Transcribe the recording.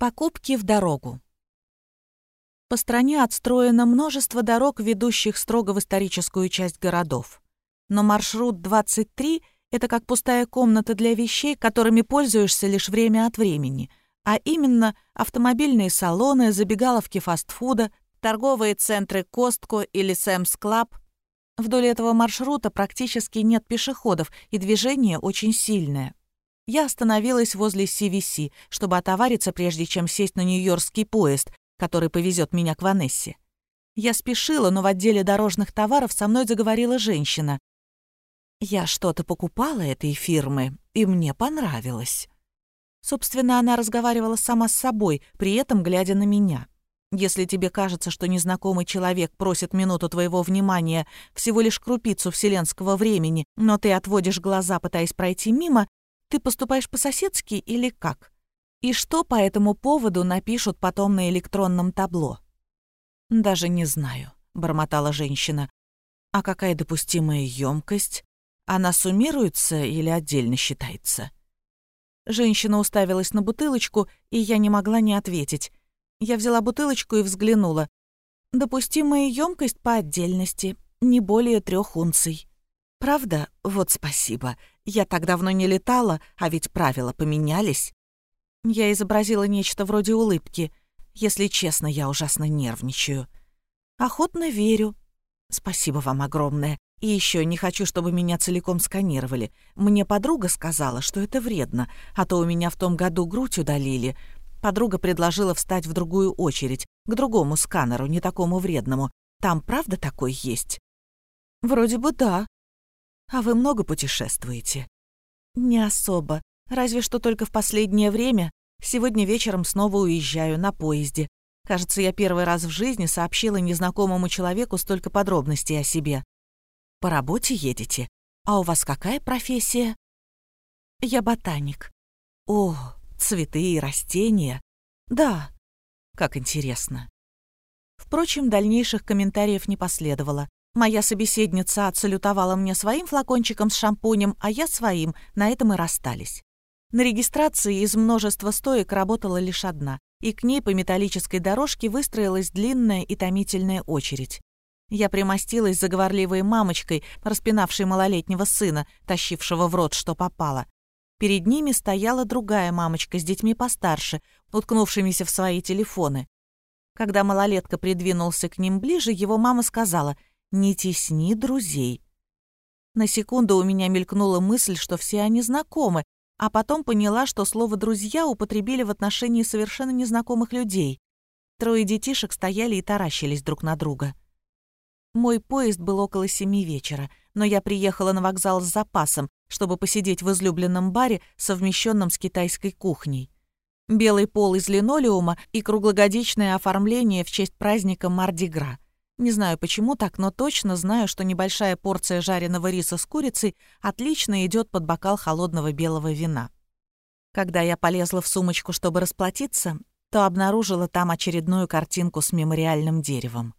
Покупки в дорогу. По стране отстроено множество дорог, ведущих строго в историческую часть городов. Но маршрут 23 — это как пустая комната для вещей, которыми пользуешься лишь время от времени, а именно автомобильные салоны, забегаловки фастфуда, торговые центры Costco или Sam's Club. Вдоль этого маршрута практически нет пешеходов, и движение очень сильное. Я остановилась возле CVC, чтобы отовариться, прежде чем сесть на нью-йоркский поезд, который повезет меня к Ванессе. Я спешила, но в отделе дорожных товаров со мной заговорила женщина. Я что-то покупала этой фирмы, и мне понравилось. Собственно, она разговаривала сама с собой, при этом глядя на меня. Если тебе кажется, что незнакомый человек просит минуту твоего внимания, всего лишь крупицу вселенского времени, но ты отводишь глаза, пытаясь пройти мимо, ты поступаешь по-соседски или как? И что по этому поводу напишут потом на электронном табло? Даже не знаю, бормотала женщина. А какая допустимая емкость? Она суммируется или отдельно считается? Женщина уставилась на бутылочку, и я не могла не ответить. Я взяла бутылочку и взглянула. Допустимая емкость по отдельности, не более трех унций. Правда? Вот спасибо. Я так давно не летала, а ведь правила поменялись. Я изобразила нечто вроде улыбки. Если честно, я ужасно нервничаю. Охотно верю. Спасибо вам огромное. И еще не хочу, чтобы меня целиком сканировали. Мне подруга сказала, что это вредно, а то у меня в том году грудь удалили. Подруга предложила встать в другую очередь, к другому сканеру, не такому вредному. Там правда такой есть? Вроде бы да, а вы много путешествуете? Не особо. Разве что только в последнее время. Сегодня вечером снова уезжаю на поезде. Кажется, я первый раз в жизни сообщила незнакомому человеку столько подробностей о себе. По работе едете? А у вас какая профессия? Я ботаник. О, цветы и растения. Да. Как интересно. Впрочем, дальнейших комментариев не последовало. Моя собеседница отсалютовала мне своим флакончиком с шампунем, а я своим, на этом и расстались. На регистрации из множества стоек работала лишь одна, и к ней по металлической дорожке выстроилась длинная и томительная очередь. Я примостилась заговорливой мамочкой, распинавшей малолетнего сына, тащившего в рот, что попало. Перед ними стояла другая мамочка с детьми постарше, уткнувшимися в свои телефоны. Когда малолетка придвинулся к ним ближе, его мама сказала — не тесни друзей. На секунду у меня мелькнула мысль, что все они знакомы, а потом поняла, что слово «друзья» употребили в отношении совершенно незнакомых людей. Трое детишек стояли и таращились друг на друга. Мой поезд был около семи вечера, но я приехала на вокзал с запасом, чтобы посидеть в излюбленном баре, совмещенном с китайской кухней. Белый пол из линолеума и круглогодичное оформление в честь праздника Мардигра — не знаю почему так, но точно знаю, что небольшая порция жареного риса с курицей отлично идет под бокал холодного белого вина. Когда я полезла в сумочку, чтобы расплатиться, то обнаружила там очередную картинку с мемориальным деревом.